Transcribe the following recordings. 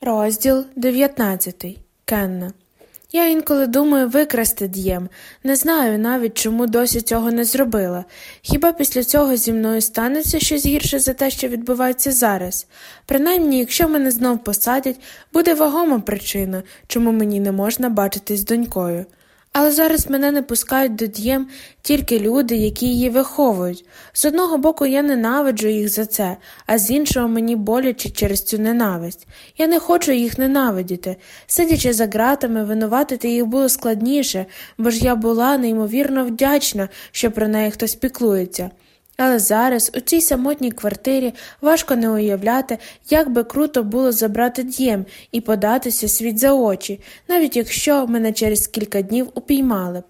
Розділ 19. Кенна. Я інколи думаю викрасти д'єм. Не знаю навіть, чому досі цього не зробила. Хіба після цього зі мною станеться щось гірше за те, що відбувається зараз? Принаймні, якщо мене знов посадять, буде вагома причина, чому мені не можна бачитись з донькою. Але зараз мене не пускають до дієм тільки люди, які її виховують. З одного боку, я ненавиджу їх за це, а з іншого мені боляче через цю ненависть. Я не хочу їх ненавидіти. Сидячи за ґратами, винуватити їх було складніше, бо ж я була неймовірно вдячна, що про неї хтось піклується. Але зараз, у цій самотній квартирі, важко не уявляти, як би круто було забрати дієм і податися світ за очі, навіть якщо мене через кілька днів упіймали б.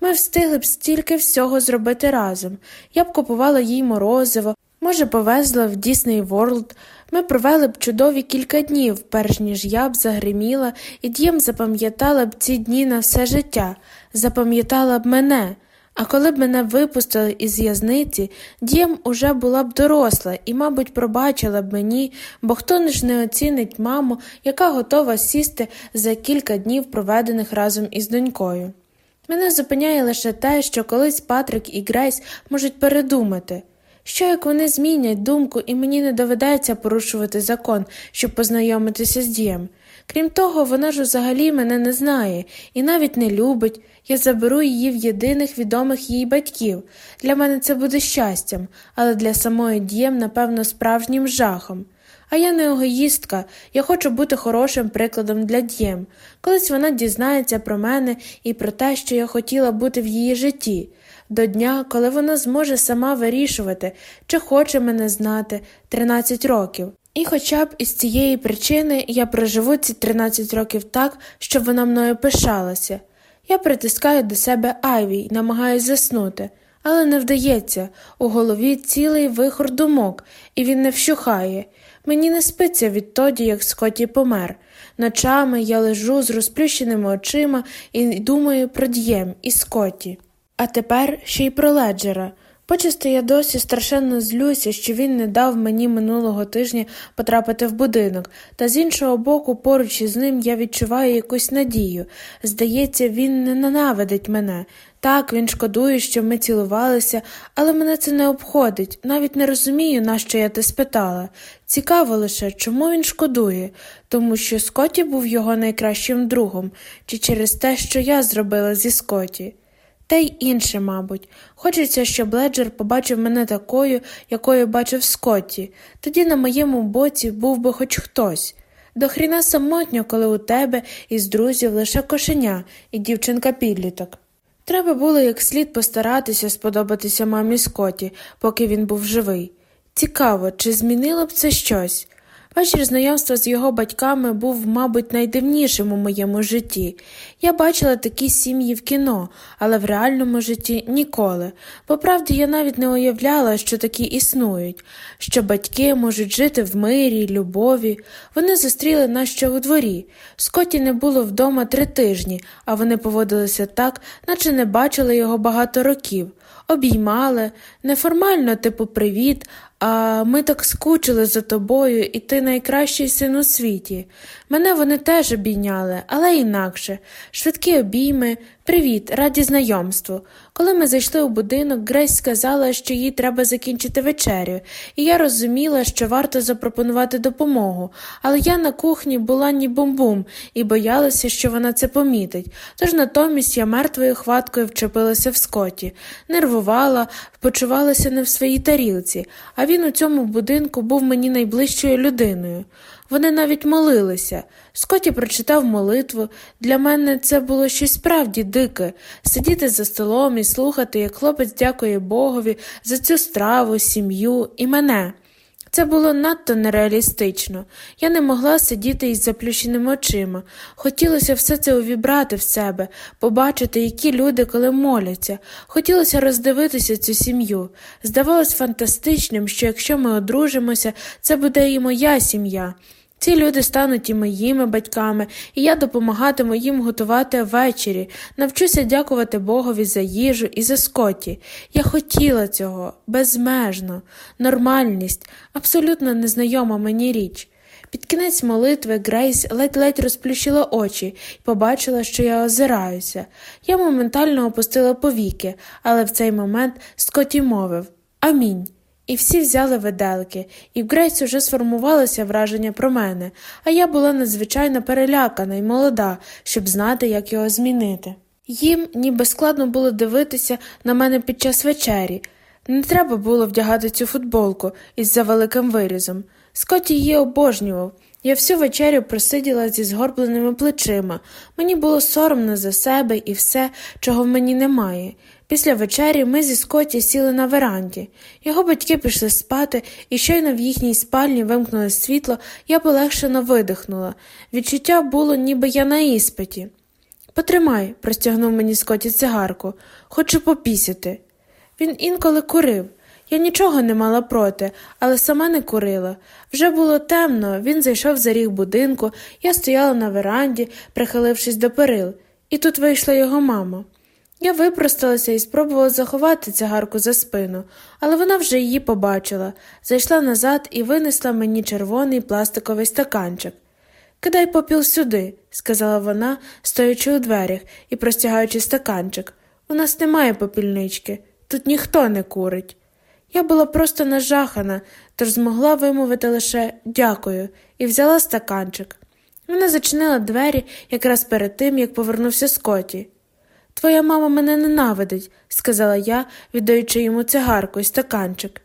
Ми встигли б стільки всього зробити разом. Я б купувала їй морозиво, може, повезла в Дісней Ворлд. Ми провели б чудові кілька днів, перш ніж я б загриміла, і дієм запам'ятала б ці дні на все життя, запам'ятала б мене. А коли б мене випустили із в'язниці, дієм уже була б доросла і, мабуть, пробачила б мені, бо хто ж не оцінить маму, яка готова сісти за кілька днів, проведених разом із донькою. Мене зупиняє лише те, що колись Патрик і Грейс можуть передумати. Що як вони змінять думку, і мені не доведеться порушувати закон, щоб познайомитися з дієм. Крім того, вона ж взагалі мене не знає і навіть не любить. Я заберу її в єдиних відомих їй батьків. Для мене це буде щастям, але для самої дієм, напевно, справжнім жахом. А я не егоїстка, я хочу бути хорошим прикладом для дієм. Колись вона дізнається про мене і про те, що я хотіла бути в її житті, до дня, коли вона зможе сама вирішувати, чи хоче мене знати 13 років. І хоча б із цієї причини я проживу ці 13 років так, щоб вона мною пишалася. Я притискаю до себе Айві й намагаюся заснути, але не вдається у голові цілий вихор думок, і він не вщухає. Мені не спиться відтоді, як Скотті помер. Ночами я лежу з розплющеними очима і думаю про дієм і Скотті. А тепер ще й про леджера. Почасти я досі страшенно злюся, що він не дав мені минулого тижня потрапити в будинок, та з іншого боку, поруч із ним я відчуваю якусь надію. Здається, він не ненавидить мене. Так, він шкодує, що ми цілувалися, але мене це не обходить, навіть не розумію, на що я те спитала. Цікаво лише, чому він шкодує, тому що Скотті був його найкращим другом, чи через те, що я зробила зі Скотті. Та й інше, мабуть. Хочеться, щоб Леджер побачив мене такою, якою бачив Скотті. Тоді на моєму боці був би хоч хтось. До хріна самотньо, коли у тебе із друзів лише кошеня і дівчинка підліток. Треба було як слід постаратися сподобатися мамі Скотті, поки він був живий. Цікаво, чи змінило б це щось? Вечір знайомства з його батьками був, мабуть, найдивнішим у моєму житті. Я бачила такі сім'ї в кіно, але в реальному житті ніколи. По правді, я навіть не уявляла, що такі існують, що батьки можуть жити в мирі, любові. Вони зустріли нас ще у дворі. Скотті не було вдома три тижні, а вони поводилися так, наче не бачили його багато років. Обіймали, неформально, типу, привіт, а ми так скучили за тобою, і ти найкращий син у світі. Мене вони теж обійняли, але інакше. Швидкі обійми, привіт, раді знайомству. Коли ми зайшли у будинок, Грейс сказала, що їй треба закінчити вечерю, і я розуміла, що варто запропонувати допомогу, але я на кухні була ні бум-бум і боялася, що вона це помітить. Тож натомість я мертвою хваткою вчепилася в скоті, нервувала, почувалася не в своїй тарілці, а він у цьому будинку був мені найближчою людиною. Вони навіть молилися. Скотті прочитав молитву. Для мене це було щось справді дике сидіти за столом і слухати, як хлопець дякує Богові за цю страву, сім'ю і мене. Це було надто нереалістично. Я не могла сидіти із заплющеними очима. Хотілося все це увібрати в себе, побачити, які люди коли моляться. Хотілося роздивитися цю сім'ю. Здавалось фантастичним, що якщо ми одружимося, це буде і моя сім'я. Ці люди стануть і моїми батьками, і я допомагатиму їм готувати ввечері, навчуся дякувати Богові за їжу і за скоті. Я хотіла цього безмежно, нормальність, абсолютно незнайома мені річ. Під кінець молитви Грейс ледь-ледь розплющила очі і побачила, що я озираюся. Я моментально опустила повіки, але в цей момент Скотті мовив Амінь. І всі взяли виделки, і в Грейс уже сформувалося враження про мене, а я була надзвичайно перелякана і молода, щоб знати, як його змінити. Їм ніби складно було дивитися на мене під час вечері. Не треба було вдягати цю футболку із за великим вирізом. Скотті її обожнював. Я всю вечерю просиділа зі згорбленими плечима. Мені було соромно за себе і все, чого в мені немає. Після вечері ми зі Скотті сіли на веранді. Його батьки пішли спати, і щойно в їхній спальні вимкнули світло, я полегшено видихнула. Відчуття було, ніби я на іспиті. Потримай, простягнув мені Скотті цигарку, хочу попісяти. Він інколи курив. Я нічого не мала проти, але сама не курила. Вже було темно, він зайшов за ріг будинку, я стояла на веранді, прихилившись до перил, і тут вийшла його мама. Я випросталася і спробувала заховати цигарку за спину, але вона вже її побачила, зайшла назад і винесла мені червоний пластиковий стаканчик. Кидай попіл сюди, сказала вона, стоячи у дверях і простягаючи стаканчик. У нас немає попільнички, тут ніхто не курить. Я була просто нажахана, тож змогла вимовити лише дякую і взяла стаканчик. Вона зачинила двері якраз перед тим, як повернувся Скотті. Твоя мама мене ненавидить, сказала я, віддаючи йому цигарку і стаканчик.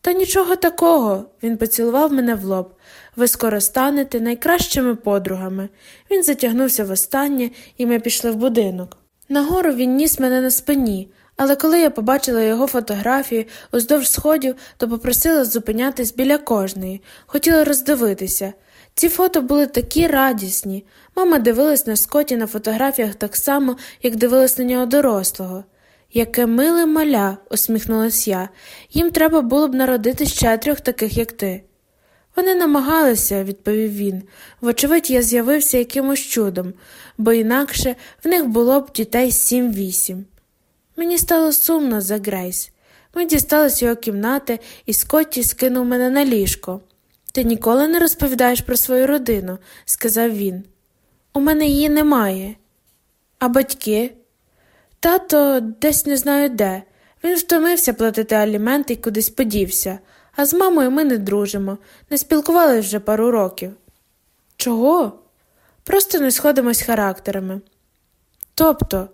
Та нічого такого, він поцілував мене в лоб. Ви скоро станете найкращими подругами. Він затягнувся в останнє, і ми пішли в будинок. Нагору він ніс мене на спині, але коли я побачила його фотографії уздовж сходів, то попросила зупинятись біля кожної, хотіла роздивитися. Ці фото були такі радісні. Мама дивилась на Скоті на фотографіях так само, як дивилась на нього дорослого. Яке миле маля, усміхнулась я, їм треба було б народити ще трьох таких, як ти. Вони намагалися, відповів він. Вочевидь, я з'явився якимось чудом, бо інакше в них було б дітей сім-вісім. Мені стало сумно за Грейс. Ми дістались його кімнати, і Скотті скинув мене на ліжко. Ти ніколи не розповідаєш про свою родину, сказав він. У мене її немає. А батьки? Тато десь не знаю де. Він втомився платити аліменти і кудись подівся, а з мамою ми не дружимо, не спілкувалися вже пару років. Чого? Просто не сходимось характерами. Тобто,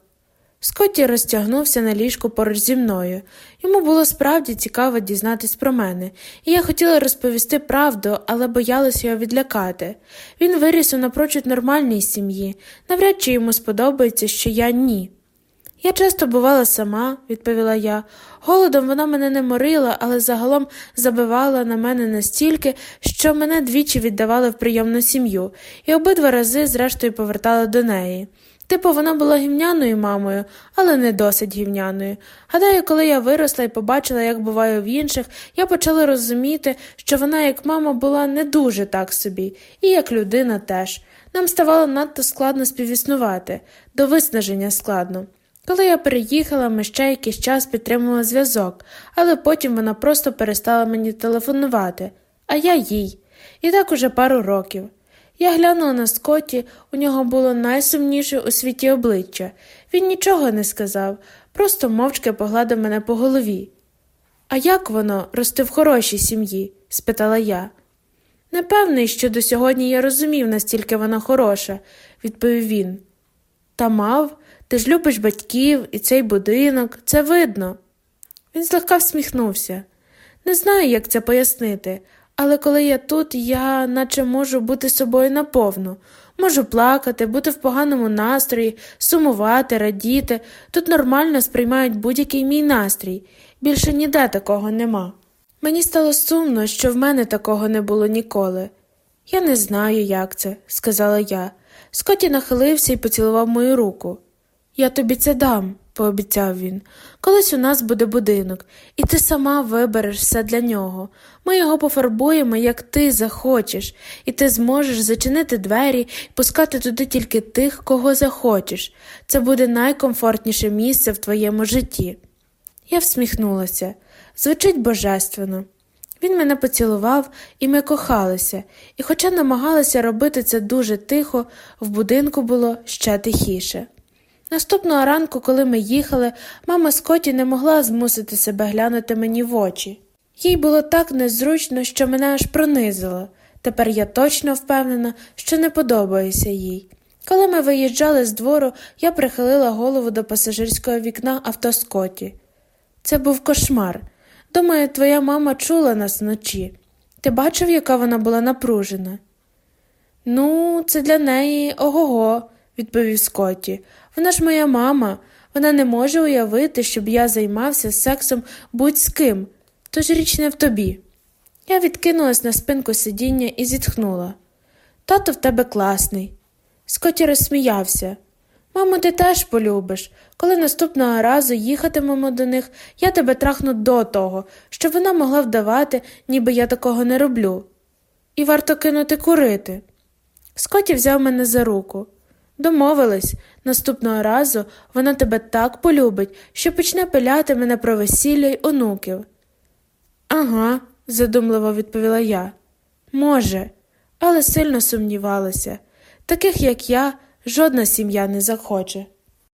Скотті розтягнувся на ліжку поруч зі мною. Йому було справді цікаво дізнатись про мене, і я хотіла розповісти правду, але боялася його відлякати. Він виріс у напрочуд нормальній сім'ї, навряд чи йому сподобається, що я ні. Я часто бувала сама, відповіла я. Голодом вона мене не морила, але загалом забивала на мене настільки, що мене двічі віддавали в прийомну сім'ю, і обидва рази, зрештою, повертала до неї. Типу, вона була гівняною мамою, але не досить гівняною. Гадаю, коли я виросла і побачила, як буває в інших, я почала розуміти, що вона, як мама, була не дуже так собі, і як людина теж. Нам ставало надто складно співіснувати, до виснаження складно. Коли я переїхала, ми ще якийсь час підтримували зв'язок, але потім вона просто перестала мені телефонувати, а я їй. І так уже пару років. Я глянула на Скотті, у нього було найсумніше у світі обличчя. Він нічого не сказав, просто мовчки погладив мене по голові. А як воно рости в хорошій сім'ї? спитала я. Непевний, що до сьогодні я розумів, настільки вона хороша, відповів він. Та мав, ти ж любиш батьків і цей будинок, це видно. Він злегка всміхнувся. Не знаю, як це пояснити, але коли я тут, я наче можу бути собою наповну, можу плакати, бути в поганому настрої, сумувати, радіти. Тут нормально сприймають будь-який мій настрій. Більше ніде такого нема. Мені стало сумно, що в мене такого не було ніколи. Я не знаю, як це, сказала я. Скотті нахилився і поцілував мою руку. Я тобі це дам, пообіцяв він. Колись у нас буде будинок, і ти сама вибереш все для нього. Ми його пофарбуємо, як ти захочеш, і ти зможеш зачинити двері і пускати туди тільки тих, кого захочеш. Це буде найкомфортніше місце в твоєму житті. Я всміхнулася. Звучить божественно. Він мене поцілував, і ми кохалися, і, хоча намагалися робити це дуже тихо, в будинку було ще тихіше. Наступного ранку, коли ми їхали, мама Скотті не могла змусити себе глянути мені в очі. Їй було так незручно, що мене аж пронизило. Тепер я точно впевнена, що не подобаюся їй. Коли ми виїжджали з двору, я прихилила голову до пасажирського вікна авто Скотті. Це був кошмар. Думаю, твоя мама чула нас вночі. Ти бачив, яка вона була напружена? Ну, це для неї ого-го, відповів Скотті. Вона ж моя мама. Вона не може уявити, щоб я займався сексом будь з ким, тож річ не в тобі. Я відкинулась на спинку сидіння і зітхнула. Тато в тебе класний. Скотті розсміявся. Мамо, ти теж полюбиш. Коли наступного разу їхатимемо до них, я тебе трахну до того, щоб вона могла вдавати, ніби я такого не роблю. І варто кинути курити. Скотті взяв мене за руку. Домовились, наступного разу вона тебе так полюбить, що почне пиляти мене про весілля й онуків. Ага, задумливо відповіла я. Може, але сильно сумнівалася. Таких, як я, жодна сім'я не захоче.